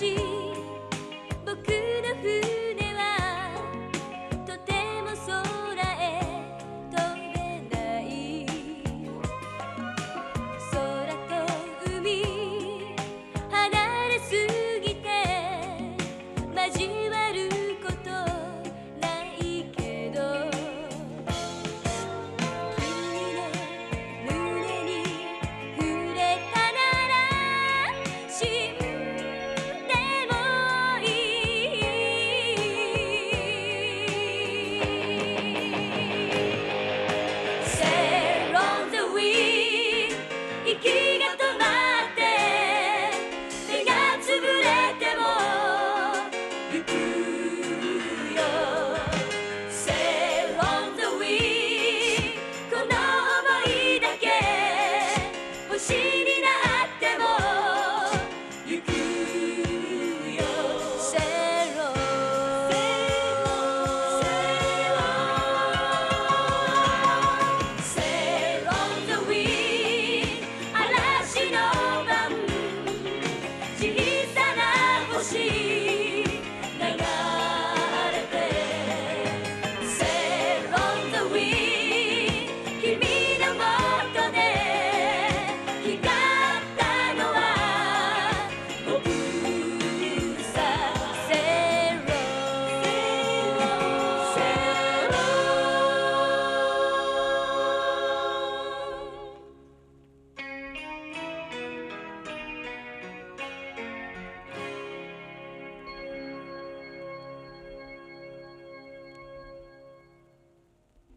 she